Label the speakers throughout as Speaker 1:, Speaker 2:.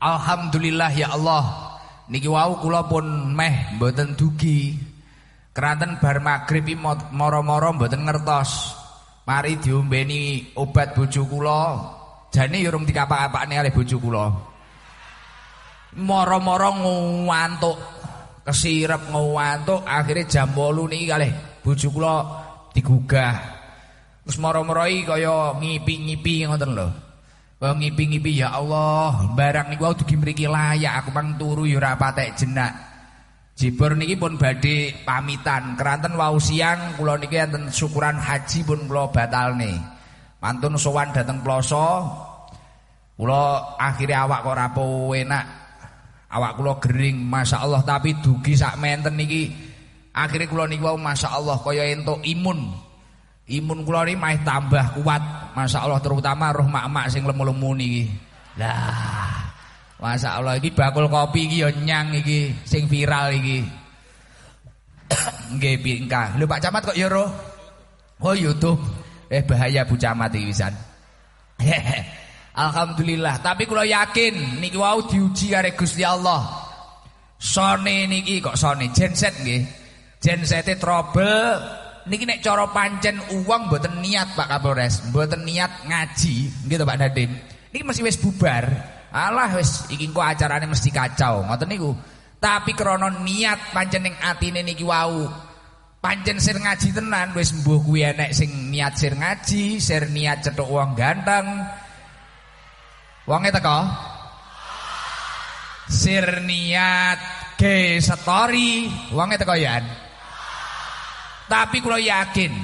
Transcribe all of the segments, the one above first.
Speaker 1: Alhamdulillah ya Allah. Niki wau kula pun meh mboten dugi. Keranten bar magrib iki moro-moro mboten ngertos. Mari diombeni obat bojo kula. Jane ya urung dikapak-apakne oleh bojo kula. Moro-moro ngantuk. Kesirep ngantuk akhirnya jam 8 niki kalih bojo kula digugah. Terus moro-moro iki kaya ngipi-ngipi ngoten lho. Wong ngipi-ngipi ya Allah, barang niku wau dugi mriki layak aku pang turu ya ora patek jenak. Jibur niki pun badhe pamitan. Keranten wau siang kula niki enten syukuran haji pun kula batalne. Mantun sowan dateng ploso. Kula akhirnya awak kok ora enak. Awak kula gering Allah tapi dugi sak menten niki akhirnya kula niku wau Allah kaya entuk imun. Imun kula maih tambah kuat. Allah terutama roh mak-mak sing lemu-lemu niki. Lah. Allah iki bakul kopi iki ya nyang iki sing viral iki. Nggih bingkah. Lho Pak Camat kok ya roh? Oh YouTube. Eh bahaya Bu Camat iki wisan. Alhamdulillah, tapi kula yakin niki wau diuji karo Gusti Allah. Sone niki kok sone genset nggih. Gensete trouble niki nek cara pancen uang mboten niat Pak Kapolres, mboten niat ngaji, gitu Pak Nadim. Niki mesti wis bubar. Alah wis iki kok acarane mesti kacau, ngoten niku. Tapi krana niat pancen ning atine niki wau. Pancen sir ngaji tenan wis mbuh kuwi enek sing niat sir ngaji, sir niat cetuk uang ganteng. Wonge teko? Sir niat ge story, wonge teko ya. Tapi kalau yakin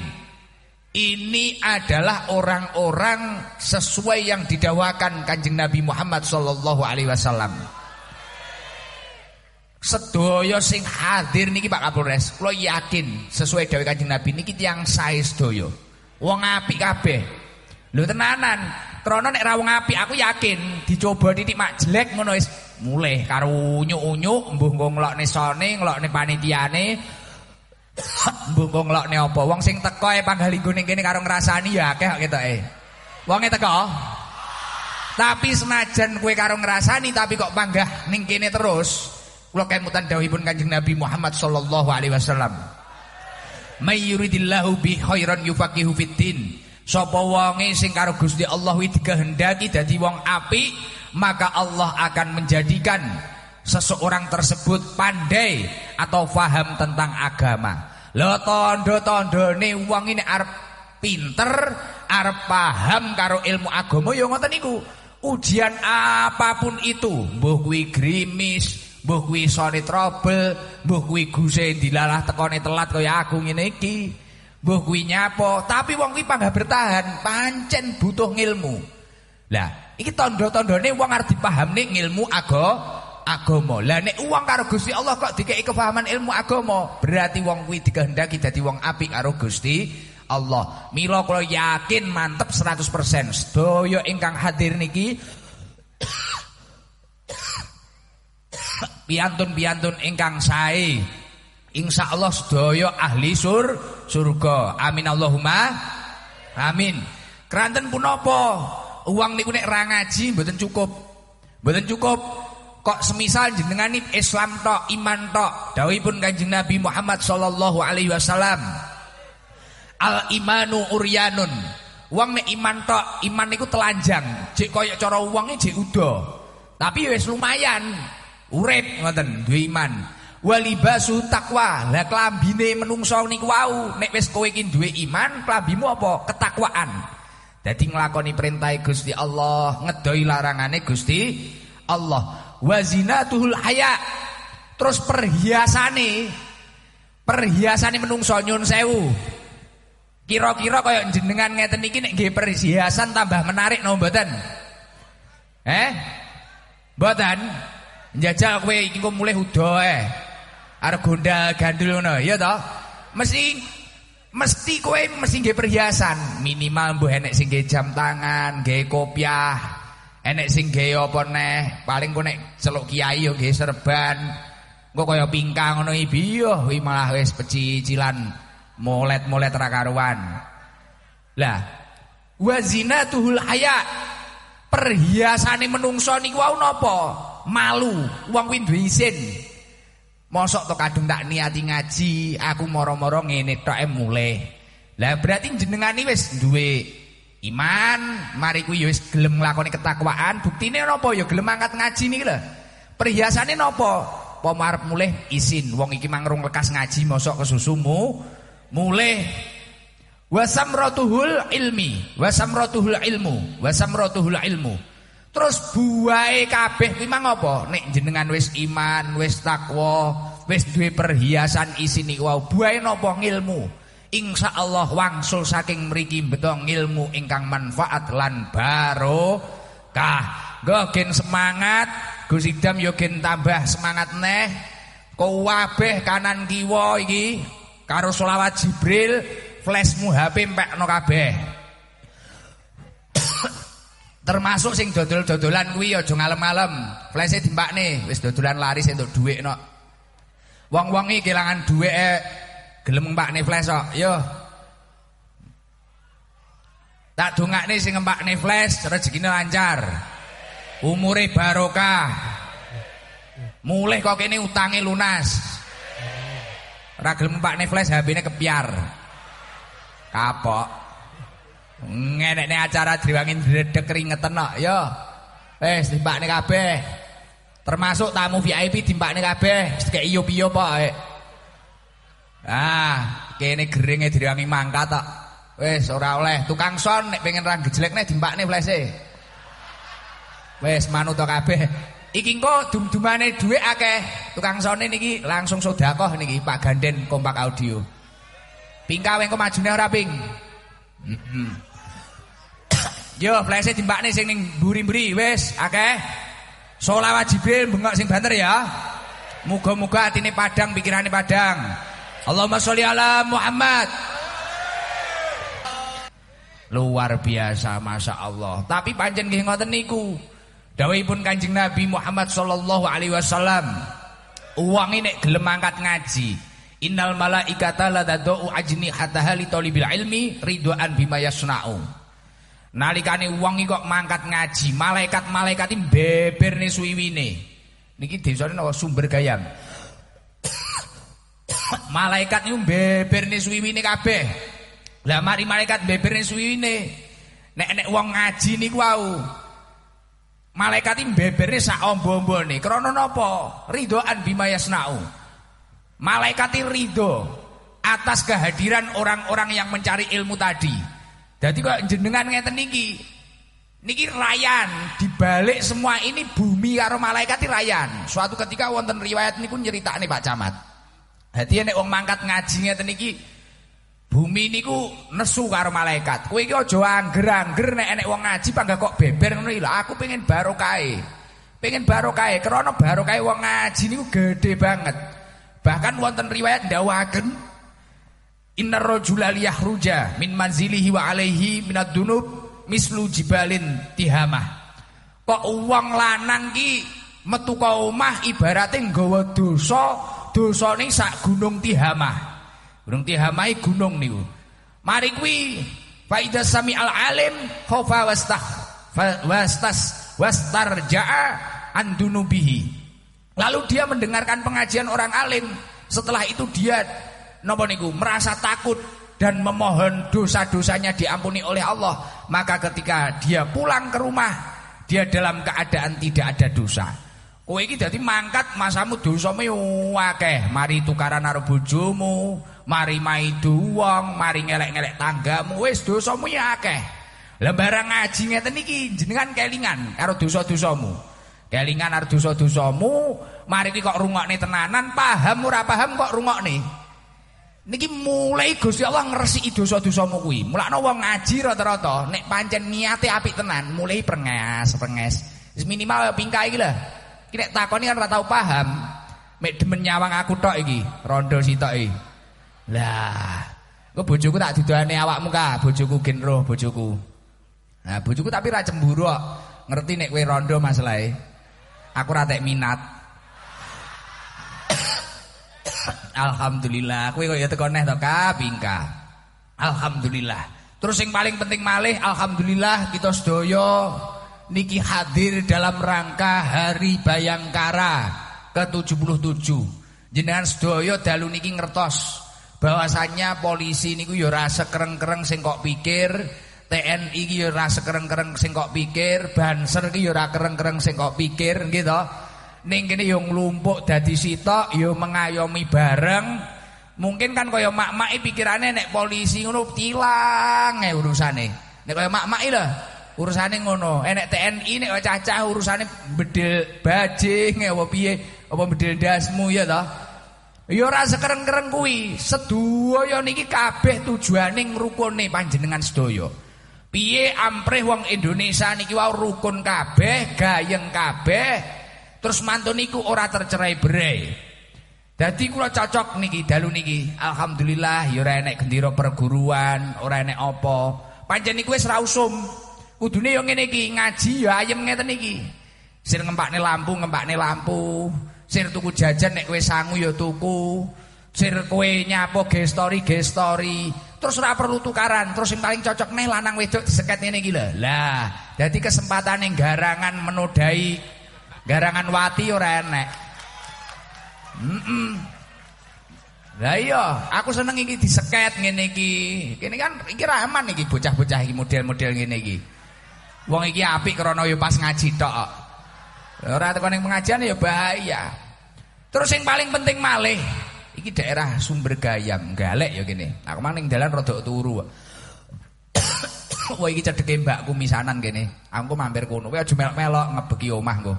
Speaker 1: ini adalah orang-orang sesuai yang didawakan kanjeng Nabi Muhammad Sallallahu Alaihi Wasallam. Sedoyo sing hadir niki Pak Kapolres, kalau yakin sesuai dawai kanjeng Nabi niki tiang saya sedoyo. Wong api kabeh. Lho tenanan, krono nek rawong api aku yakin dicoba titik mak jelek ngono mulai karo unyuk-unyuk mbuh nglokne sone, nglokne panitiane, Mbok nglokne apa? Wong sing teko e panggalinggo ning kene karo ngrasani ya akeh kok ketoke. Wonge teko. Tapi senajan kowe karo ngrasani tapi kok panggah ning kene terus, kula kemutan dawuhipun Kanjeng Nabi Muhammad sallallahu alaihi wasallam. May yuridillahu bi khairan yufaqihu fiddin. Sapa wonge sing karo Gusti Allah wi dikehendaki dadi wong apik, maka Allah akan menjadikan seseorang tersebut pandai atau faham tentang agama. Lho tondo-tondone wong ini arep pinter, arep paham karo ilmu agama ya ngoten niku. Ujian apa pun itu, mbuh kuwi grimis, mbuh kuwi sore trouble, mbuh kuwi guse dilalah tekone telat kaya aku ngene iki. Mbuh kuwi nyapo, tapi wong kuwi panggah bertahan, pancen butuh ilmu. Lah, iki tondo-tondone wong arep dipahamne ilmu agama agama. Lah nek uang karo Gusti Allah kok dikei kefahaman ilmu agama, berarti wong kuwi dikehendaki dadi wong apik karo Gusti Allah. Mila kula yakin mantep 100%. Sedaya ingkang hadir niki piantun-piantun ingkang sae. Insya Allah sedaya ahli sur surga. Amin Allahumma amin. Keranten punapa? Uang niku nek ra ngaji mboten cukup. Mboten cukup. Kok semisal jenengan Islam tok, iman tok. Dawuhipun Kanjeng Nabi Muhammad sallallahu alaihi wasallam. Al imanu uryanun. Wong nek iman tok, iman niku telanjang. Jek kaya cara wonge jek udo. Tapi wis lumayan. Urip ngoten, duwe iman. Walibasu takwa. Lah klambine menungso niku wau, nek wis kowe iki duwe iman, klambimu apa? Ketakwaan. Dadi nglakoni perintah Gusti Allah, ngedoi larangane Gusti Allah wazinatuhul haya. Terus perhiasane perhiasane menungso nyun sewu. Kira-kira kaya jenengan ngeten iki nek nggih perhiasan tambah menarik no mboten? Eh? Mboten? Njajal kowe iki kok mulai udo eh. Arep gondal gandul ngono, ya toh? Mesti mesti kowe mesti nggih perhiasan, minimal mbuh enek sing jam tangan, nggih kopiah, Enek sing gawe apa neh, paling kok nek celuk kiai yo nggih serban. Engko kaya pingkang ngono iki yo malah wis pecicilan molet-molet ra karuan. Lah, wa zinatuhul haya. Perhiasane menungso niku wau napa? Malu, wong kuwi duwe isin. Mosok to kadung tak niati ngaji, aku moro-moro ngene tok e. Lah berarti jenengan iki wis duwe iman, mari kuwi ya wis gelem nglakoni ketakwaan, buktine napa ya gelem angkat ngaji niki lho. Perhiasane napa? Apa marep mulih isin, wong iki mangrung lekas ngaji mosok kesusumu mulih wasamratuhul ilmi, wasamratuhul ilmu, wasamratuhul ilmu. Terus buahe kabeh kuwi mang apa? Nek jenengan wis iman, wis takwa, wis duwe perhiasan isin iku wau, buahe napa ngilmu? Insyaallah wangsul saking mriki beto ilmu ingkang manfaat lan barokah. Nggo gen semangat, Gus Idam yo gen tambah semangat neh. Kowabeh kanan kiwa iki karo selawat Jibril, flashmu HP empekno kabeh. Termasuk sing dodol-dodolan kuwi aja ngalem-ngalem. Flashe dimbakne, wis dodolan laris entuk dhuwit nok. Wong-wong iki kelangan dhuwit e gelem mbakne flash kok. Yo. Tak dongakne sing mbakne flash rezekine lancar. Umure barokah. Mulih kok kene utange lunas. Ora gelem mbakne flash HP-ne kepiar. Kapok. Ngenekne acara diwangi ndredeg keringetan kok ya. Wis timbakne kabeh. Termasuk tamu VIP timbakne kabeh, wis kek iyo-iyo pokoke. Ah, kene geringe diwangi mangkat kok. Wis ora oleh tukang son nek pengen ra gejlekne dimbakne flese. Wis manut kabeh. Iki engko dum-dumane dhuwit akeh. Tukang sone niki langsung sedekah niki Pak Ganden Kompak Audio. Pingkawe engko majune ora ping? Yo flese timbakne sing ning mburi-mburi wis akeh. Sholawat Jibril bengok sing banter ya. Muga-muga atine padang pikirane padang. Allahumma sholli ala Muhammad. Luar biasa Masya Allah Tapi pancen nggih ngoten niku Dawuhipun Kanjeng Nabi Muhammad sallallahu alaihi wasallam Uang ini gelem angkat ngaji Innal malaikata la tadau ajni hatta hali talibil ilmi ridwan bima yasna'u Nalikane wong iki kok mangkat ngaji, malaikat-malaikat iki beberne suwiwine. Niki desane sumber gayam. Malaikat niku beberne suwiwine kabeh. Lah mari malaikat beberne suwiwine. Nek nek wong ngaji niku wau. Malaikat iki beberne sak ombo-ombone. Krana napa? Ridhoan bima yasnau. Malaikat ridho atas kehadiran orang-orang yang mencari ilmu tadi. Jadi kok jenengan ngeten niki. Niki rayan, dibalik semua ini bumi karo malaikat rayan. Suatu ketika wonten riwayat niku nyeritakne Pak Camat. Dadi nek wong mangkat ngaji ngeten niki bumi niku nesu karo malaikat. Kowe iki aja angger-angger nek enek wong ngaji panggah kok beber ngono lho. Aku pengen barokah. Pengen barokah krana barokah wong ngaji niku gede banget. Bahkan wonten riwayat ndawaken Inna rajula liyahruja min manzilihi wa alaihi minad dunub mislu jibalin tihamah. Kok wong lanang ki metu ka omah ibarate nggawa dosa, dosane sak gunung tihamah. Gunung tihamah gunung niku. Mari kuwi fa idza sami al alim khofa wastah wastas wastarja'a an dunubihi. Lalu dia mendengarkan pengajian orang alim, setelah itu dia napa niku merasa takut dan memohon dosa-dosanya diampuni oleh Allah, maka ketika dia pulang ke rumah, dia dalam keadaan tidak ada dosa. Kowe iki dadi mangkat masamu dosamu akeh, mari tukaran karo bojomu, mari maidu wong, mari ngelek-ngelek tanggamu, wis dosamu ya akeh. Lah barang ngaji ngeten iki jenengan kelingan karo dosa-dosamu. Kelingan karo dosa-dosamu, mari iki kok rungokne tenanan, paham ora paham kok rungokne. Niki mulai Gusti Allah ngresiki dosa-dosamu kuwi. Mulakno wong ngaji rata-rata nek pancen niate apik tenan, mulai prengas, prenges. Wis minimal pingkai iki lho. Iki nek takoni kan ora tau paham. Mek demen nyawang aku tok iki, rondo sitok iki. Lah, kok bojoku tak didolane awakmu ka, bojoku gen roh bojoku. Nah, bojoku tapi ra cemburu. Ngerti nek kowe rondo masalahe. Aku ra minat. Alhamdulillah. Kowe kok ya teko neh to ka bingka. Alhamdulillah. Terus yang paling penting malih alhamdulillah kita sedaya niki hadir dalam rangka Hari Bayangkara ke-77. Jenengan sedaya dalu niki ngertos bahwasannya polisi niku ya ora sekereng-kereng sing kok pikir, TNI iki ya ora sekereng-kereng sing kok pikir, Banser iki ya ora kereng-kereng sing kok pikir gitu. Ning kene yo nglumpuk dadi sitok yo mengayomi bareng. Mungkin kan kaya mak-mak pikirane nek polisi ngono tilang e urusane. Nek kaya mak-mak lho urusane ngono. Enek TNI nek cacah urusane bedil bajing apa piye apa bedil dasmu ya toh. Ya ora sekereng-kereng kuwi. Sedaya niki kabeh tujuane ngrukune panjenengan sedaya. Piye amprih wong Indonesia niki wau rukun kabeh, gayeng kabeh, terus mantu niku ora tercerai berai. Dadi kula cocok niki dalu niki. Alhamdulillah ya ora enek gendera perguruan, ora enek apa. Pancen niku wis ra usum. Kudune yo ngene iki, ngaji ya ayem ngeten iki. Sir ngempakne lampu, ngempakne lampu. Sir tuku jajan nek kowe sangu ya tuku. Sir kowe nyapo gestori gestori. Terus ora perlu tukaran. Terus yang paling cocok nih lanang wedok diseket ngene iki lho. Lah, dadi kesempatan yang garangan menodai garangan wati ora enek. Mm -mm. Lah iya, aku seneng iki diseket ngene iki. Kene kan iki rahman iki bocah-bocah iki model-model ngene iki. Wong iki apik krana yo pas ngaji tok. Ora tekan ning pengajian ya bahaya. Terus yang paling penting malih iki daerah sumber gayam, galek ya gini. Aku mang ning dalan rada turu. Wah iki cedeke mbakku misanan kene. Aku mampir kono. Kowe aja melok-melok ngebeki omah engko.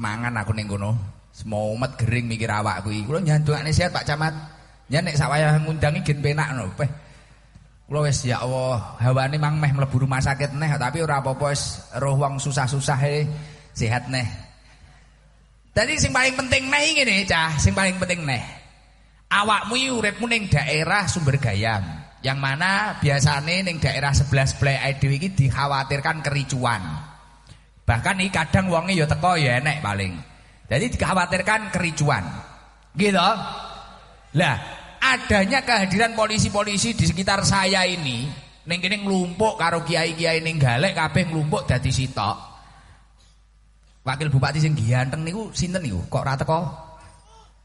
Speaker 1: mangan aku ning kono. Semomet gering mikir awak kuwi. Kula nyandungane sehat Pak Camat. Yen nek sak wayah ngundangi gen penak no. Peh. Kula wis ya Allah, hawane mang meh mlebu rumah sakit neh tapi ora apa-apa wis roh wong susah-susah e sehat neh. Dadi sing paling penting neh ngene, Cah, sing paling penting neh. Awakmu uripmu ning daerah sumber gayam. Yang mana biasane ning daerah sebelah sebelah dhewe iki dikhawatirkan kericuan. Bahkan iki kadang wonge ya teko ya enek paling. Jadi dikhawatirkan kericuan. Gitu. Lah, adanya kehadiran polisi-polisi di sekitar saya ini ning kene nglumpuk karo kiai-kiai ning galek kabeh nglumpuk dadi sitok. Wakil bupati sing ganteng niku sinten niku? Kok ora teko?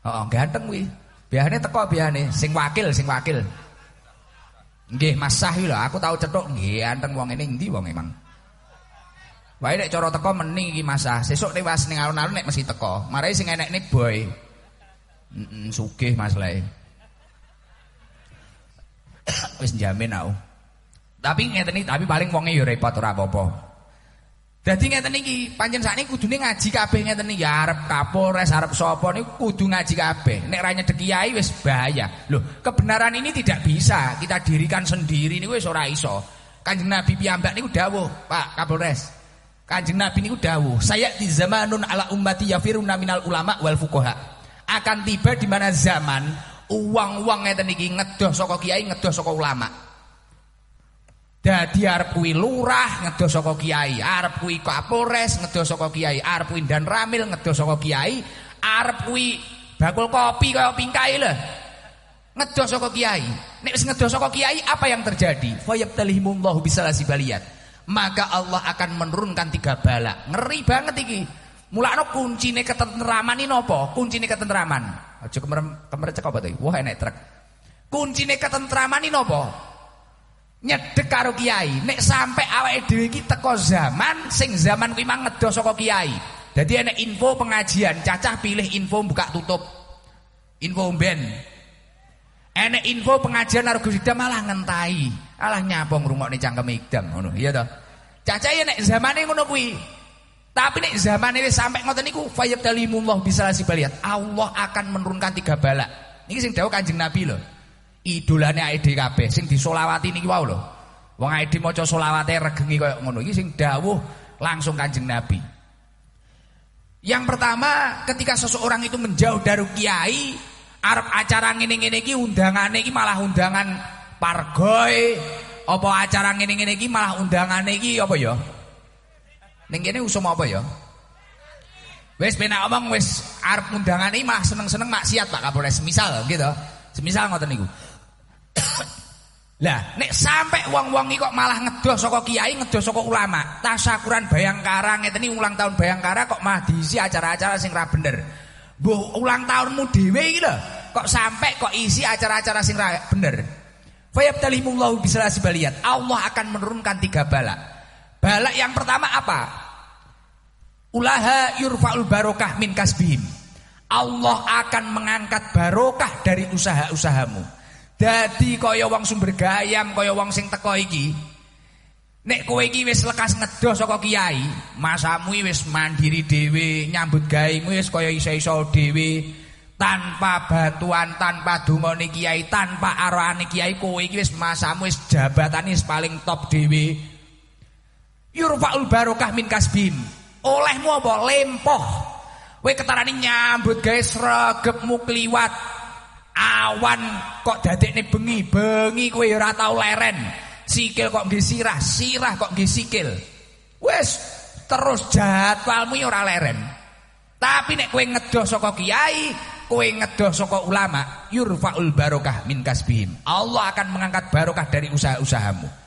Speaker 1: Heeh, oh, ganteng kuwi. Biasane teko biasane sing wakil, sing wakil. Nggih, Mas Sah lho, aku tahu cetuk nggih wong ini ndi wong emang. Wae nek cara teko meni iki Mas Sah. Sesuk nek was ning alun-alun nek mesti teko. Marai sing enek nek boy. Heeh, sugih Mas Lai. Wis jamin aku. Tapi ngeten iki, tapi paling wonge ya repot ora apa-apa. Dadi ngeten iki, pancen sakniki kudune ngaji kabeh ngeten iki, ya arep Kapolres, arep sapa niku kudu ngaji kabeh. Nek ra nyedek kiai wis bahaya. Loh, kebenaran ini tidak bisa kita dirikan sendiri niku wis ora iso. Kanjeng Nabi piyambak niku dawuh, Pak Kapolres. Kanjeng Nabi niku dawuh, "Saya di zamanun ala ummati yafiruna minal ulama wal fuqaha." Akan tiba di mana zaman uang-uang ngeten iki ngedoh saka kiai, ngedoh saka ulama. Dadi arep kuwi lurah ngedoh saka kiai, arep kuwi kapolres ngedoh saka kiai, arep kuwi dan ramil ngedoh saka kiai, arep kuwi bakul kopi kaya pingkai lho. Ngedoh saka kiai. Nek wis ngedoh saka kiai apa yang terjadi? Fayabtalihimullahu bisalasi baliyat. Maka Allah akan menurunkan tiga bala. Ngeri banget iki. Mulakno kuncine ketentraman ini napa? Kuncine ketentraman. Aja kemerem kemercek apa to? Wah enek truk. Kuncine ketentraman ini napa? Nyedek karo kiai. Nek sampai awake dhewe iki teko zaman sing zaman kuwi mang ngedoh saka kiai. Dadi enek info pengajian, cacah pilih info buka tutup. Info ben. Enek info pengajian karo Gus malah ngentai. Alah nyapa ngrungokne cangkem idam ngono. Iya to. Cacah nek zamane ngono kuwi. Tapi nek zamane wis sampai ngoten niku fayabtalimullah bisalasi baliat. Allah akan menurunkan tiga bala. Niki sing dawuh Kanjeng Nabi lho. Idolane AID kabeh sing disolawati niki wau lho. Wong AID maca solawate regengi koyo ngono. Iki sing dawuh langsung Kanjeng Nabi. Yang pertama, ketika seseorang itu menjauh dari kiai, arep acara ngene-ngene iki undangane iki malah undangan pargoy, apa acara ngene-ngene iki malah undangane iki apa ya? Ning kene usum apa ya? Wis penak omong wis arep undangan malah seneng-seneng maksiat Pak Kapolres. Semisal gitu. Semisal ngoten niku. Lah, nek sampai wong-wong iki kok malah ngedoh saka kiai, ngedoh saka ulama, tasyakuran Bayangkara ngeten ulang tahun Bayangkara kok malah diisi acara-acara sing ra bener. Mbuh ulang tahunmu dhewe iki lho, kok sampai kok isi acara-acara sing ra bener. Fayabtalimullahu bisalasi baliyat. Allah akan menurunkan tiga bala. Bala yang pertama apa? Ulaha yurfa'ul barokah min kasbihim. Allah akan mengangkat barokah dari usaha-usahamu. Dadi kaya wong sumber gayam, kaya wong sing teko iki. Nek kowe iki wis lekas ngedoh saka kiai, masamu wis mandiri dhewe, nyambut gawe wis kaya iso-iso dhewe, tanpa bantuan, tanpa dungane kiai, tanpa arahane kiai, kowe iki wis masamu wis jabatane paling top dhewe. Yurfaul barokah min kasbim. Olehmu apa? Lempoh. Kowe ketarani nyambut gawe sregepmu kliwat. Awan kok dadekne bengi bengi kowe ora tau leren. Sikil kok nggih sirah sirah kok nggih sikil. Wis terus jadwalmu ora leren. Tapi nek kowe ngedoh saka kiai kowe ngedoh saka ulama yurfaul barokah min kasbihim Allah akan mengangkat barokah dari usaha-usahamu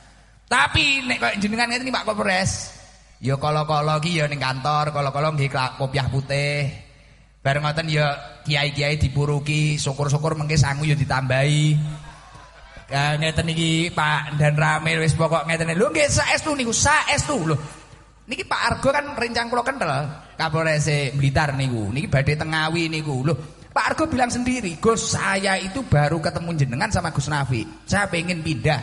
Speaker 1: tapi nek kok jenengan ngene Pak Kapolres ya kala-kala ki ya ning kantor kala-kala nggih kopiah putih Bareng ngoten ya kiai-kiai dipuruki, syukur-syukur mengke sangu ya ditambahi. Ya ngeten iki Pak dan Ramil wis pokok ngeten lho nggih saestu niku saestu lho. Niki Pak Argo kan rencang kula kental Kapolres Blitar niku. Niki badhe tengawi niku. Lho, Pak Argo bilang sendiri, "Gus, saya itu baru ketemu jenengan sama Gus Nafi. Saya pengen pindah."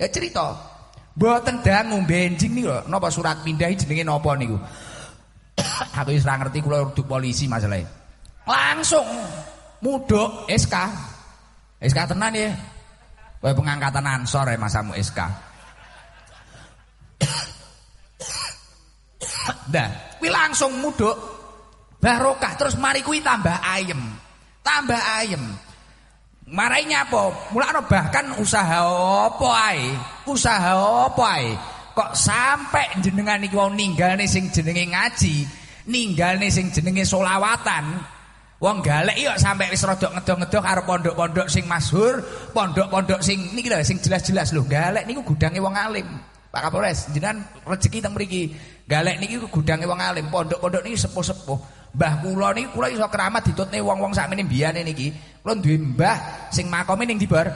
Speaker 1: Ya cerita. Mboten dangu benjing niku lho, napa surat pindah jenenge napa niku. Aku wis ora ngerti kula duduk polisi masalahnya. Langsung muduk SK. SK tenan ya. Kaya pengangkatan ansor ya masamu SK. Dah, kuwi langsung muduk barokah terus mari kuwi tambah ayem. Tambah ayem. Marai nyapa? Mulakno bahkan usaha apa ae? Usaha apa ae? kok sampai jenengan iki wong ninggalne sing jenenge ngaji, ninggalne sing jenenge solawatan. Wong galek yo sampai wis rada ngedok-ngedok karo pondok-pondok sing masyhur, pondok-pondok sing niki lho sing jelas-jelas lho. Galek niku gudange wong alim. Pak Kapolres, jenengan rezeki teng mriki. Galek niki gudange wong alim, pondok-pondok niki sepuh-sepuh. Mbah kula niki kula iso keramat ditutne wong-wong sakmene mbiyane niki. Kula duwe mbah sing makome ning Dibar.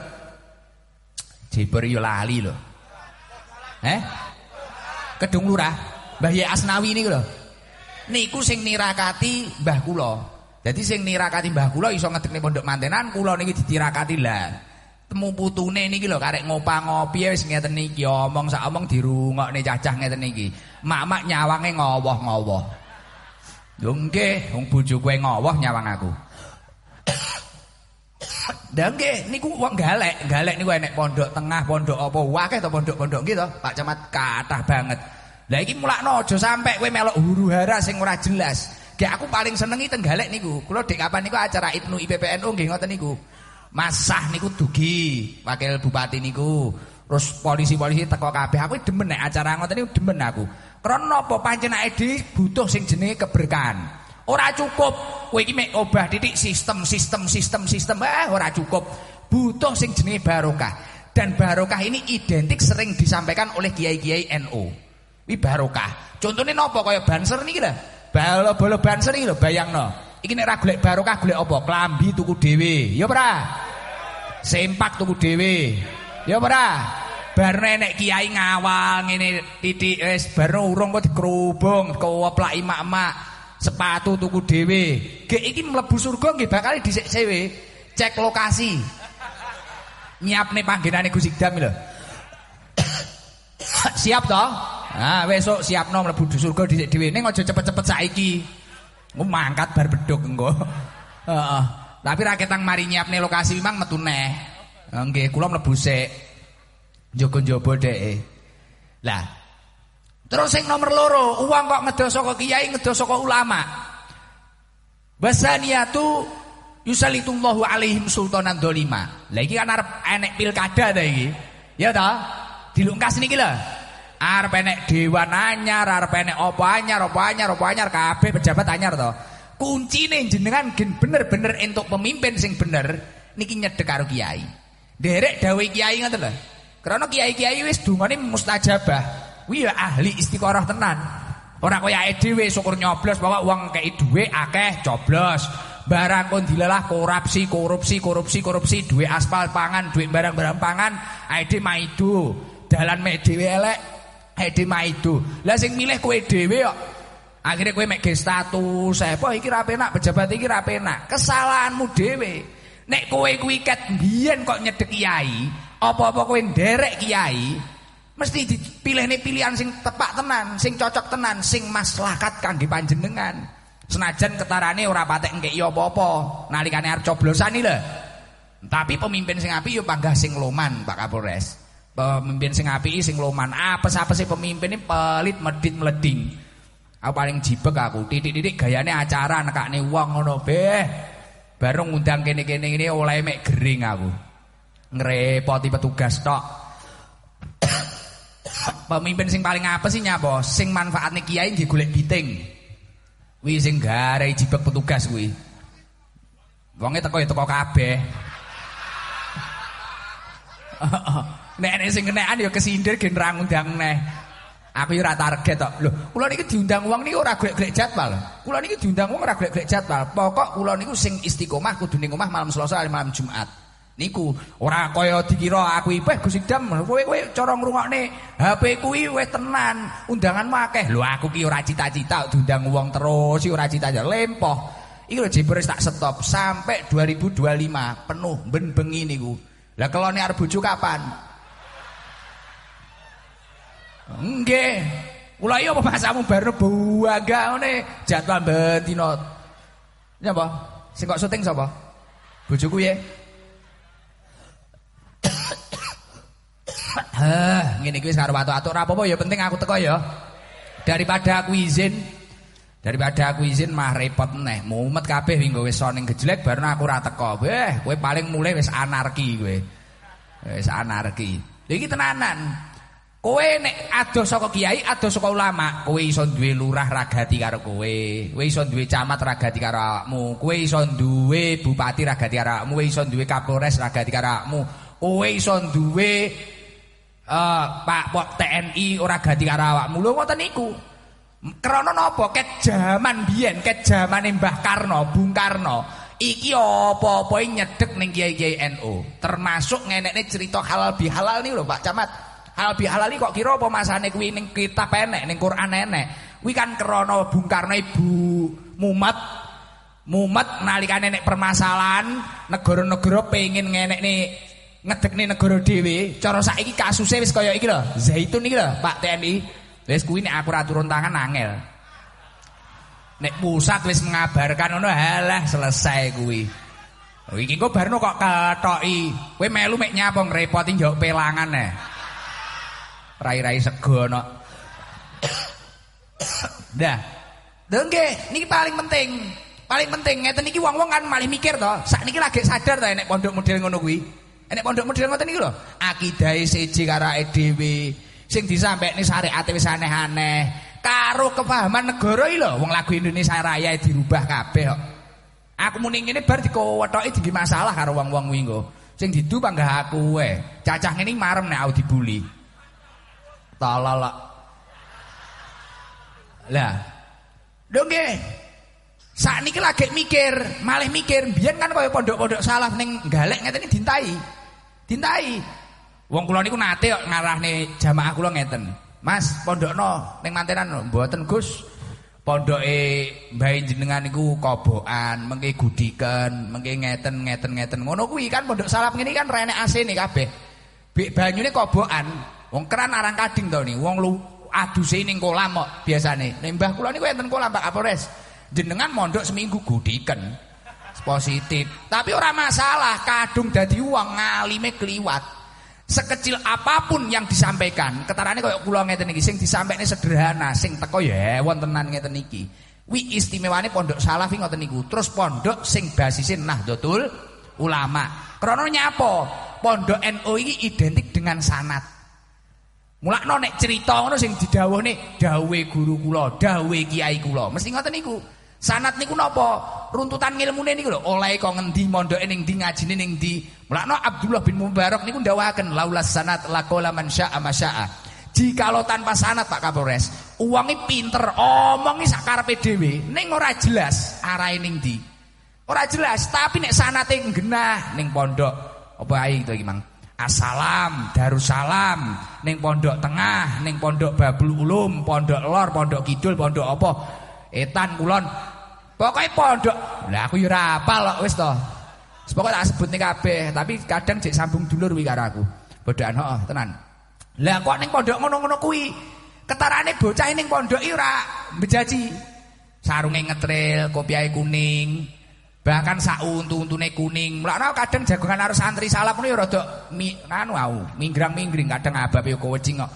Speaker 1: Jibar yo lali lho. Eh? Kedung Lurah, Mbah Ye Asnawi niku lho. Niku sing nirakati mbah kula. Jadi sing nirakati mbah kula iso ngedekne pondok mantenan, kula niki ditirakati lah. Temu putune niki lho karek ngopa ngopi wis ngeten niki omong sak omong dirungokne cacah ngeten niki. Mak-mak nyawange ngowoh-ngowoh. Lho nggih, wong bojo kowe ngowoh nyawang aku. Lah nggih niku wong galek, galek niku enek pondok tengah, pondok apa akeh to pondok-pondok to, Pak Camat kathah banget. Lah iki mulakno aja sampe kowe melok huru-hara sing ora jelas. Gek aku paling senengi teng galek niku. Kula dek kapan niku acara Ibnu IPPNU nggih ngoten niku. Masah niku dugi, wakil bupati niku. Terus polisi-polisi teko kabeh. Aku demen nek acara ngoten niku demen aku. Krana apa panjenengane butuh sing jenenge keberkahan. Ora cukup kowe iki mek obah titik sistem sistem sistem sistem eh ora cukup. Butuh sing jenenge barokah. Dan barokah ini identik sering disampaikan oleh kiai-kiai NU. Ini barokah. Contohnya nopo kaya banser niki lho. Balo-balo banser iki lho bayangno. Iki nek ra barokah golek apa? Klambi tuku dhewe. Ya ora? Sempak tuku dhewe. Ya ora? Bar nenek kiai ngawal ngene titik wis bar urung kok dikerubung, koplak emak-emak sepatu tuku dhewe. Gek iki mlebu surga nggih bakal dhisik dhewe. Cek lokasi. Nyiapne panggenane Gus Ikdam lho. Siap toh? Nah, besok siapno mlebu surga dhisik dhewe. Ning aja cepet-cepet saiki. Engko mangkat bar bedhog engko. Heeh. Tapi ra ketang mari nyiapne lokasi memang metu neh. Nggih, kula mlebu sik. Jogo-jogo dheke. Lah, Terus yang nomor loro, uang kok ngedos saka kiai, ngedos saka ulama. Basaniyatu yusalitullahu alaihim sultanan dolima. Lah iki kan arep enek pilkada ta iki. Ya ta? Dilungkas niki lho. Arep enek dewan anyar, arep enek apa anyar, apa anyar, apa anyar kabeh pejabat anyar to. Kuncine jenengan gen bener-bener entuk pemimpin sing bener niki nyedek karo kiai. Derek dawuh kiai ngoten. Karena kiai-kiai wis dungane mustajabah. Kuwi ya ahli istiqoroh tenan. Ora kaya dhewe syukur nyoblos bawa uang kei dhuwit akeh coblos. Barang kon dilalah korupsi, korupsi, korupsi, korupsi, duit aspal pangan, duit barang-barang pangan, ae maido. Dalan mek dhewe elek, maido. Lah sing milih kowe dhewe kok. Akhirnya kowe mek status, apa iki ra penak, pejabat iki ra penak. Kesalahanmu dhewe. Nek kowe kuwi ket biyen kok nyedek kiai, apa-apa kowe nderek kiai, mesti dipilih nih pilihan sing tepak tenan, sing cocok tenan, sing maslahat kangge panjenengan. Senajan ketarane ora patek ngkeki apa-apa, nalikane arep coblosan lho. Tapi pemimpin sing apik yo panggah sing loman, Pak Kapolres. Pemimpin sing apik sing loman. Apa-apa sih pemimpin ini pelit medit meleding. Aku paling jibek aku, titik-titik gayane acara nekakne wong ngono beh. Baru ngundang kene-kene ini oleh mek gering aku. Ngrepoti petugas tok. Pemimpin sing paling apa sih nyapa? Sing manfaatnya kiai nggih golek biting. Kuwi sing garai jibek petugas kuwi. Wonge teko ya teko kabeh. Nek nek sing kenekan ya kesindir gen ra ngundang neh. Aku ora target tok. Lho, kula niki diundang wong niku ora golek-golek jadwal. Kula niki diundang wong ora golek-golek jadwal. Pokok kula niku sing istiqomah kudu ning omah malam Selasa malam Jumat. Niku ora kaya dikira aku ipeh Gus Idam. Kowe kowe cara ngrungokne HP kuwi wis tenan. Undanganmu akeh. Lho aku ki ora cita-cita diundang wong terus, ora cita-cita lempoh. Iki lho tak stop sampai 2025 penuh ben bengi niku. Lah kelone arep bojo kapan? Nggih. Kula iki apa masamu bar buaga ngene jadwal bentino. Nyapa? Sing kok syuting sapa? Bojoku ya. Hah, ngene iki wis karo atuk-atuk ora apa-apa ya penting aku teko ya. Daripada aku izin Daripada aku izin mah repot neh. Mumet kabeh winggo wis soning gejlek baru aku ora teko. Weh, kowe paling mulai wis anarki kowe. Wis anarki. Iki tenanan. Kowe nek adoh saka kiai, adoh saka ulama, kowe iso duwe lurah ragati karo kowe. Kowe iso duwe camat ragati karo awakmu. Kowe iso duwe bupati ragati karo awakmu. Kowe iso duwe kapolres ragati karo awakmu. Kowe iso duwe uh, Pak Pok TNI ora gati karo awakmu. Lho ngoten niku. Krana napa? Ket jaman biyen, ket jamane Mbah Karno, Bung Karno. Iki apa-apa nyedek ning kiai-kiai NU. Termasuk ngenekne cerita halal bihalal nih lho Pak Camat. Hal bihalali kok kira apa masane kuwi ning kitab enek ning Quran enek. Kuwi kan krana Bung Karno Ibu Mumat Mumat nalikane nek permasalahan negara-negara pengen ngenekne ngedekne negara dhewe, cara saiki kasuse wis kaya iki lho, Zaitun iki lho, Pak TNI. Wis kuwi nek aku ora turun tangan angel. Nek pusat wis mengabarkan ngono halah selesai kuwi. Oh, iki kok barno kok ketoki. Kowe melu mek nyapa ngrepoti njok pelangan eh rai-rai sego no. Dah. Nggih, niki paling penting. Paling penting ngeten niki wong-wong kan malih mikir to. Sakniki lagi sadar ta nek pondok model ngono kuwi. Nek pondok model ngoten niku lho, akidahe siji karo dhewe. Sing disampaikan syariat wis aneh-aneh. Karo kepahaman negara iki lho, wong lagu Indonesia Raya dirubah kabeh kok. Aku muni ngene bar dikowethoki digi masalah karo wong-wong kuwi nggo. Sing didu panggah aku wae. Cacah ngene marem nek aku dibuli. Talala. Lah. Lho nggih. Sakniki lagi mikir, malah mikir biyen kan kaya pondok-pondok salaf ning galek ngeten dintai. Dintai. Wong kula niku nate kok ngarahne jamaah kula ngeten. Mas, pondokno ning mantenan mboten Gus. Pondoke mbah jenengan niku kobokan, mengke gudiken, mengke ngeten ngeten ngeten. Ngono kuwi kan pondok salaf ngene kan renek asine kabeh. Bik banyune kobokan. Wong keran arang kading to nih, wong lu aduse ning kolam kok biasane. Nek mbah kula niku enten kolam Pak Kapolres. Jenengan mondok seminggu gudiken. Positif. Tapi ora masalah, kadung dadi wong ngalime kliwat. Sekecil apapun yang disampaikan, ketarane koyo kula ngeten iki sing disampaikne sederhana, sing teko ya wontenan ngeten iki. Wi istimewane pondok salafi ngoten niku. Terus pondok sing basisin Nahdlatul Ulama. Krana nyapa? Pondok NU iki identik dengan sanat. Mulakno nek cerita ngono sing didhawuhne dawe guru kula, dawe kiai kula. Mesti ngoten niku. Sanat niku napa? runtutan ngilmune niku lho, oleh kok ngendi mondoke ning ndi ngajine ning ndi. Mulane Abdullah bin Mubarak niku ndawaken laulas sanat laqala man syaa masyaa. Jikalau tanpa sanat Pak Kapolres, uangnya pinter, omongi sakarepe dhewe, ning ora jelas arahe ning ndi. Ora jelas, tapi nek sanate genah ning pondok apa ae itu iki Mang. Assalam, Darussalam, ning pondok tengah, ning pondok Babul Ulum, pondok lor, pondok kidul, pondok apa? Etan kulon. Pokoke pondok. Lah aku yo ora apal kok wis to. Pokoke tak sebut ning kabeh, tapi kadang cek sambung dulur wi karo aku. Bodohan heeh, tenan. Lah kok ning pondok ngono-ngono kuwi, ketarane bocah ning pondok iki ora bejaji. Sarunge ngetril, kopiahe kuning, Bahkan sak untu-untune kuning. Mulane kadang jagongan karo santri salap ngono ya rada mi anu au, minggrang-minggring kadang abab yo kewecing kok.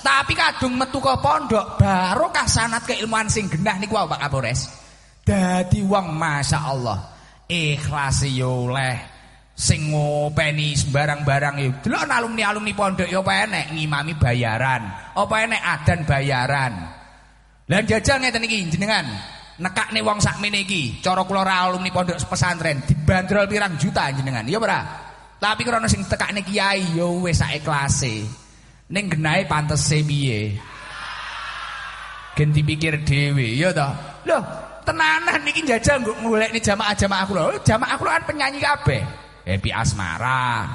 Speaker 1: Tapi kadung metu ke pondok baru sanat keilmuan sing genah niku Pak Kapolres. Dadi wong masyaallah ikhlas yo oleh sing ngopeni sembarang-barang yo. Delok alumni-alumni pondok yo apa enek ngimami bayaran, apa enek adan bayaran. Lah jajal ngeten iki jenengan nekakne wong sakmene iki cara kula ra alumni pondok pesantren dibanderol pirang juta jenengan ya ora tapi krana sing tekakne kiai ya wis sak ikhlase ning genahe pantese piye gen dipikir dhewe ya to lho tenanan niki njajal nggo golekne jamaah-jamaah kula jamaah kula kan penyanyi kabeh Happy Asmara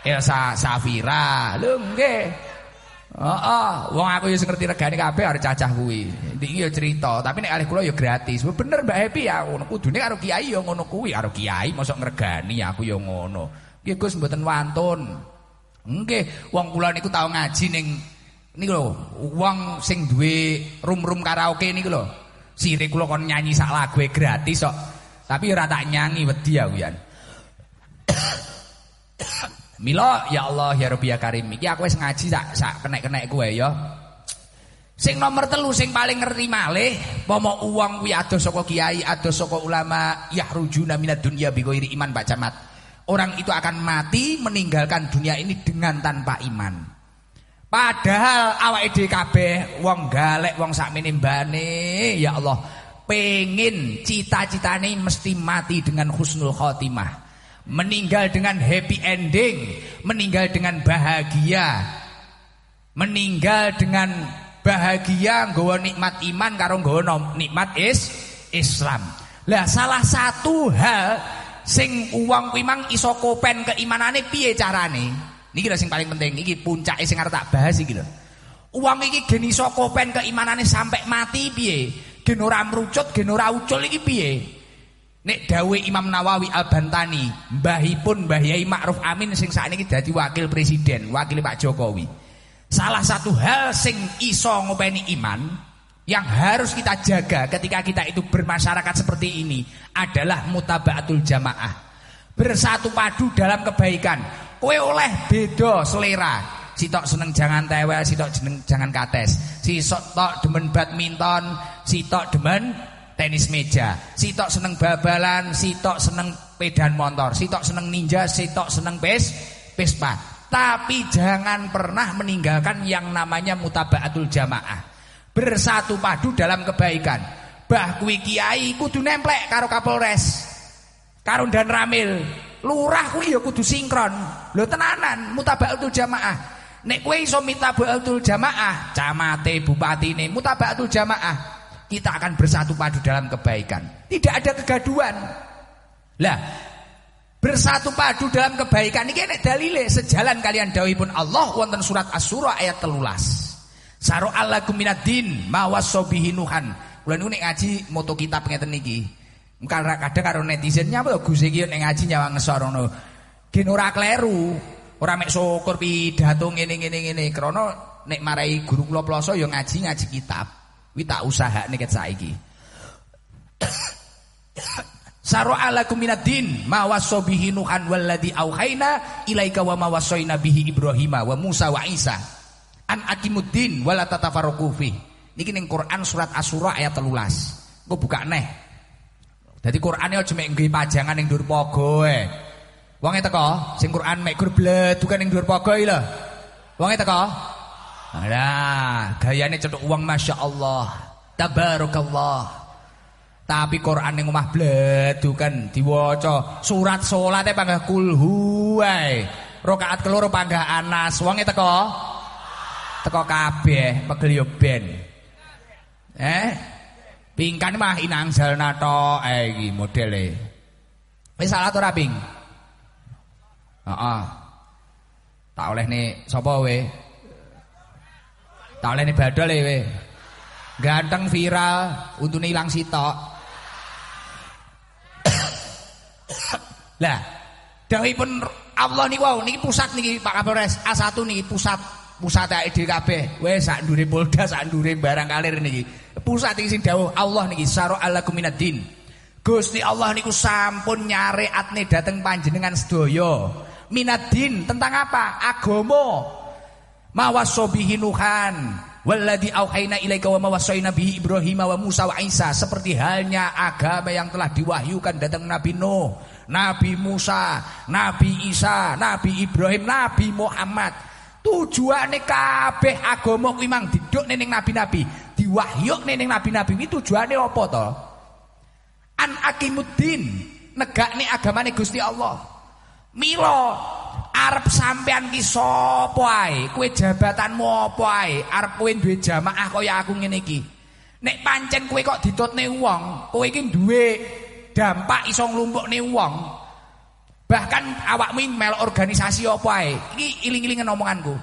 Speaker 1: Elsa Safira lho nggih Heeh, wong aku yo ngerti regane kabeh arep cacah kuwi. Iki yo cerita, tapi nek alih kula yo gratis. Bener Mbak Happy ya ngono. Kudune karo kiai yo ngono kuwi, karo kiai mosok ngregani aku yo ngono. Nggih Gus mboten wantun. Nggih, wong kula niku tau ngaji ning niku lho, wong sing duwe rum-rum karaoke niku lho. Sire kula kon nyanyi sak lagu gratis kok. Tapi ora tak nyanyi wedi aku ya. Mila ya Allah ya Rabbi ya Karim iki aku wis ngaji sak sak kenek-kenek kowe ya. Sing nomor telu sing paling ngerti malih pomo uang kuwi adoh saka kiai, adoh saka ulama yahrujuna minad dunya bi iman Pak Camat. Orang itu akan mati meninggalkan dunia ini dengan tanpa iman. Padahal awake dhewe kabeh wong galek wong sakmene mbane ya Allah pengin cita-citane mesti mati dengan husnul khotimah meninggal dengan happy ending, meninggal dengan bahagia, meninggal dengan bahagia nggawa nikmat iman karo nggawa nikmat is Islam. Lah salah satu hal sing uang kuwi mang iso kopen keimanane piye carane? Niki lho sing paling penting, iki puncake sing arep tak bahas iki lho. Uang iki gen iso kopen keimanane sampai mati piye? Gen ora mrucut, gen ora ucul iki piye? Nek dawe Imam Nawawi Al-Bantani, mbahipun Mbah Yai Ma'ruf Amin sing sakniki dadi wakil presiden, wakil Pak Jokowi. Salah satu hal sing iso ngopeni iman yang harus kita jaga ketika kita itu bermasyarakat seperti ini adalah mutabaatul jamaah. Bersatu padu dalam kebaikan. Kowe oleh beda selera. Sitok seneng jangan tewel, sitok seneng jangan kates. Sitok demen badminton, sitok demen tenis meja, sitok seneng babalan, sitok seneng pedan motor, sitok seneng ninja, sitok seneng pes pespa. Tapi jangan pernah meninggalkan yang namanya mutabaatul jamaah. Bersatu padu dalam kebaikan. Bah kuwi kiai kudu nemplek karo Kapolres. Karo dan Ramil. Lurah kuwi ya kudu sinkron. Lho tenanan mutabaatul jamaah. Nek kowe iso mutabaatul jamaah, camate bupatine mutabaatul jamaah kita akan bersatu padu dalam kebaikan. Tidak ada kegaduan. Lah, bersatu padu dalam kebaikan ini nek dalile sejalan kalian pun Allah wonten surat Asy-Syura ayat 13. Saro allakum minad-din ma wasobihi nuhan. Nek ngaji moto kitab ngeten niki. Karena kadang karo netizennya apa Gus iki nek ngaji nyawang ngesor ngono. Gen kleru. Ora mek syukur pidato ngene-ngene ngene. Krana nek marai guru kula ploso ya ngaji ngaji kitab. Wi tak usahane ket saiki. Saro alakum minad-din ma wasabihi nuhan walladzi auhayna ilaika wa ma wasaina bihi Ibrahima wa Musa wa Isa. An aqimuddin wala tatafarraqu fi. Niki ning Quran surat Asy-Syura ayat 13. Engko buka neh. Dadi Qur'ane aja mek nggawe pajangan ning dhuwur paga e. Wonge teko, sing Quran mek gur bledukan ning dhuwur paga iki lho. Wonge teko. Nah, gayane cetuk uang Masya Allah Tabarakallah Tapi Quran ning omah bleduken diwaca surat salate panggah kulhu wae. Rakaat keloro panggah Anas. Wonge teko teko kabeh pegel yo ben. Eh? Pingkan mah inang jalna tok eh iki modele. Wis salah ora ping? Heeh. Tak oleh nih sapa we? Tak oleh nih badal we. Ganteng viral untune ilang sitok. Lah, dawuhipun Allah niku wau niki pusat niki Pak Kapolres A1 niki pusat pusat dhewe kabeh. Wis sak ndure Polda, sak ndure barang kalir niki. Pusat iki sing dawuh Allah niki saro alakum minadin. Gusti Allah niku sampun atne dateng panjenengan sedaya. Minadin tentang apa? Agama. Mawasobihi Nuhan Walladhi auhayna ilaika wa mawassaina bihi Ibrahim wa Musa wa Isa seperti halnya agama yang telah diwahyukan datang Nabi Nuh, Nabi Musa, Nabi Isa, Nabi Ibrahim, Nabi Muhammad. Tujuane kabeh agama kuwi mang diduk ning nabi-nabi, diwahyuk ning nabi-nabi iki tujuane apa to? An akimuddin, negakne agamane Gusti Allah. Milo arep sampean ki sapa ae, kowe jabatanmu apa ae, arep kowe duwe jamaah kaya aku ngene iki. Nek pancen kowe kok ditutne wong, kowe iki duwe dampak iso nglumpukne wong. Bahkan awakmu mel organisasi apa ae. Iki iling-ilingen omonganku.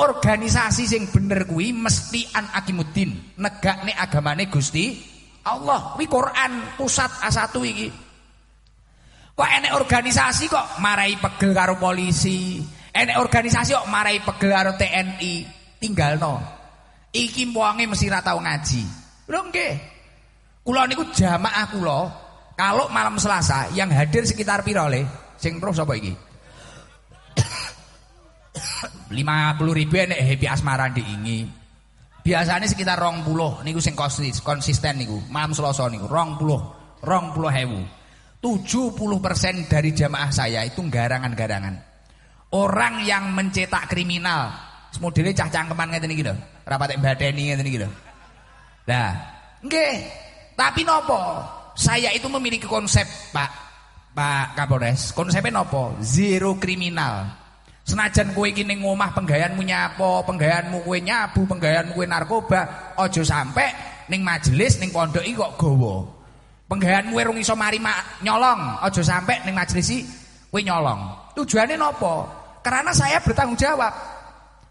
Speaker 1: Organisasi sing bener kuwi mesti an akimuddin, negakne agamane Gusti Allah. Kuwi Quran pusat A1 iki. Kok enek organisasi kok marai pegel karo polisi. Enek organisasi kok marai pegel karo TNI. Tinggalno. Iki wonge mesti ra tau ngaji. Lho nggih. Kula niku jamaah kula kalau malam Selasa yang hadir sekitar piro le? Sing terus sapa iki? 50 ribu enek happy asmara diingi. Biasanya sekitar rong puluh niku sing konsisten niku. Malam Selasa niku rong puluh, rong puluh hewu. 70% dari jamaah saya itu garangan-garangan. Orang yang mencetak kriminal, modelnya cah cangkeman ngeten iki lho. Ora patek badeni ngeten iki lho. Lah, nggih. Tapi nopo? Saya itu memiliki konsep, Pak Pak Kapolres. Konsepnya nopo? Zero kriminal. Senajan kowe iki ning omah penggayanmu nyapo, penggayanmu kowe nyabu, penggayanmu kowe narkoba, aja sampe ning majelis ning pondok iki kok gawa. Penggaweanmu rung iso mari nyolong, aja sampai ning majelis kowe nyolong. Tujuannya nopo? Karena saya bertanggung jawab.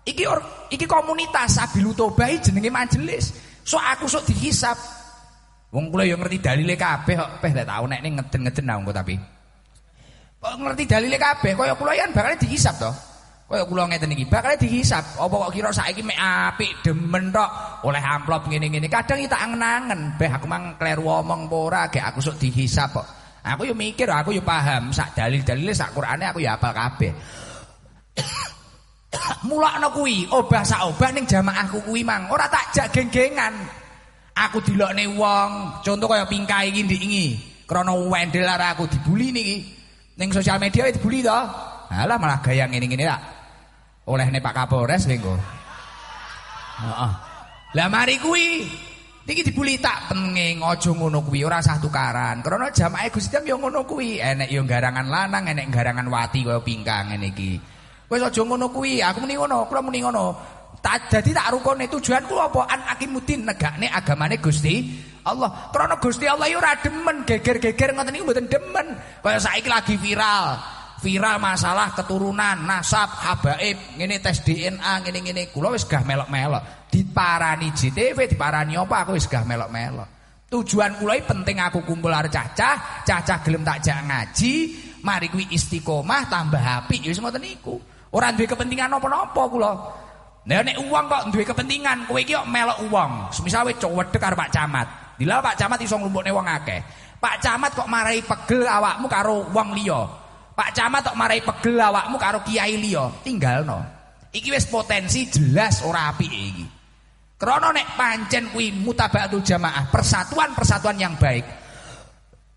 Speaker 1: Iki or, iki komunitas Sabilu Toba jenenge majelis. So aku sok dihisap. Wong kula yo ngerti dalile kabeh kok peh tak tau nek ngeden-ngeden kok tapi. Kok ngerti dalile kabeh kaya kula yen bakal dihisap to. Kaya kula ngeten iki, bakal dihisap. Apa kok kira saiki mek apik demen tok oleh amplop ngene-ngene. Kadang tak angen-angen, beh aku mang kleru omong apa ora, gek aku sok dihisap kok. Aku yo mikir, aku yo paham sak dalil-dalile sak Qur'ane aku yo hafal kabeh. Mulakno kuwi, obah sak obah ning jamaahku kuwi mang, ora tak jak geng-gengan. Aku dilokne wong, contoh kaya pingkai iki ndingi. Krana wendel arek aku dibuli niki. Ning sosial media dibuli to. Alah malah gaya ngene-ngene tak oleh nih Pak Kapolres lenggo. Heeh. Lah mari kuwi niki dibuli tak tenging aja ngono kuwi ora sah tukaran. Karena jamaah Gusti yo ngono kuwi, enek yo garangan lanang, enek garangan wati kaya pingkang ngene iki. Wis aja ngono kuwi, aku muni ngono, kula muni ngono. Tak dadi tak rukune tujuanku apa an akimuddin negakne agamane Gusti Allah. Karena Gusti Allah yo ora demen geger-geger ngoten niku mboten demen. Kaya saiki lagi viral viral masalah keturunan, nasab, habaib, ngene tes DNA, ngene-ngene. Kula wis gah melok-melok. Diparani JTV, diparani apa aku wis gah melok-melok. Tujuan kula penting aku kumpul karo cacah, cacah gelem tak jak ngaji, mari kuwi istiqomah tambah apik wis ngoten niku. Ora duwe kepentingan apa-apa kula. Nah nek uang kok duwe kepentingan, kowe iki kok melok uang. Semisal wis cowedek karo Pak Camat. Dilal Pak Camat iso nglumpukne wong akeh. Pak Camat kok marai pegel awakmu karo wong liya. Pak Camat tok marai pegel awakmu karo kiai liya, tinggalno. Iki wis potensi jelas ora apik iki. Krana nek pancen kuwi mutabaatul jamaah, persatuan-persatuan yang baik.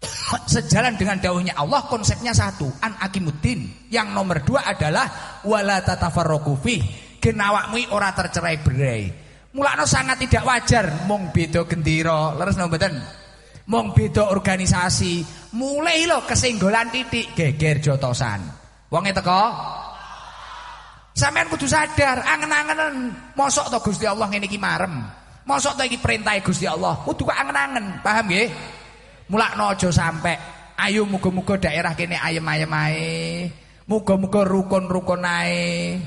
Speaker 1: Sejalan dengan dawuhnya Allah konsepnya satu, an akimuddin. Yang nomor dua adalah wala tatafarraqu fi. Genawakmu ora tercerai berai. Mulakno sangat tidak wajar mung beda gendera, leres napa mboten? Mong beda organisasi, mulai lho kesenggolan titik geger jotosan. Wonge teko Sampeyan kudu sadar, angen-angen mosok to Gusti Allah ngene iki marem. Mosok to iki perintah Gusti Allah, kudu angen-angen, paham nggih? Mulakno aja sampe ayo muga-muga daerah kene ayem-ayem ae. Muga-muga rukun-rukun ae.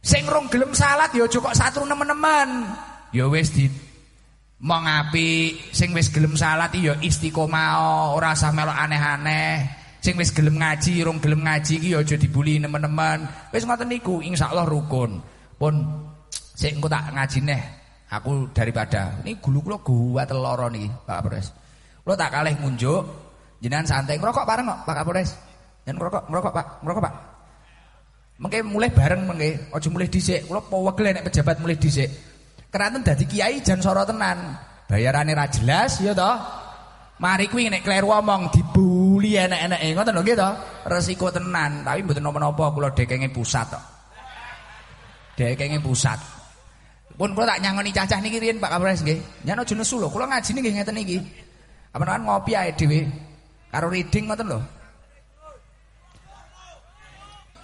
Speaker 1: Sing rong gelem salat ya aja satu nemen-nemen. Ya wis di mong apik, sing wis gelem salat ya istiqomah, ora usah melok aneh-aneh. Sing wis gelem ngaji, rong gelem ngaji iki ya aja dibuli nemen-nemen. Wis ngoten niku insyaallah rukun. Pun sing engko tak ngaji neh. Aku daripada ini gulu kula gua teloro niki, Pak Kapolres. Kula tak kalih ngunjuk, jenengan santai ngerokok bareng kok, Pak Kapolres. Yen ngerokok, ngerokok Pak, ngerokok Pak. Mengke mulai bareng mengke, aja mulai dhisik. Kula pewegel nek pejabat mulai dhisik. Keranten dadi kiai jan soro tenan. Bayarane ra jelas ya toh. Mari kuwi nek kleru omong dibuli enek-eneke ngoten lho to. Resiko tenan, tapi mboten napa-napa kula dekenge pusat tok. Dekenge pusat. Pun kula tak nyangoni cacah niki riyen Pak Kapolres nggih. Nyan aja nesu lho, kula ngaji nggih ngeten iki. Apa ngopi ae dhewe. Karo reading ngoten lho.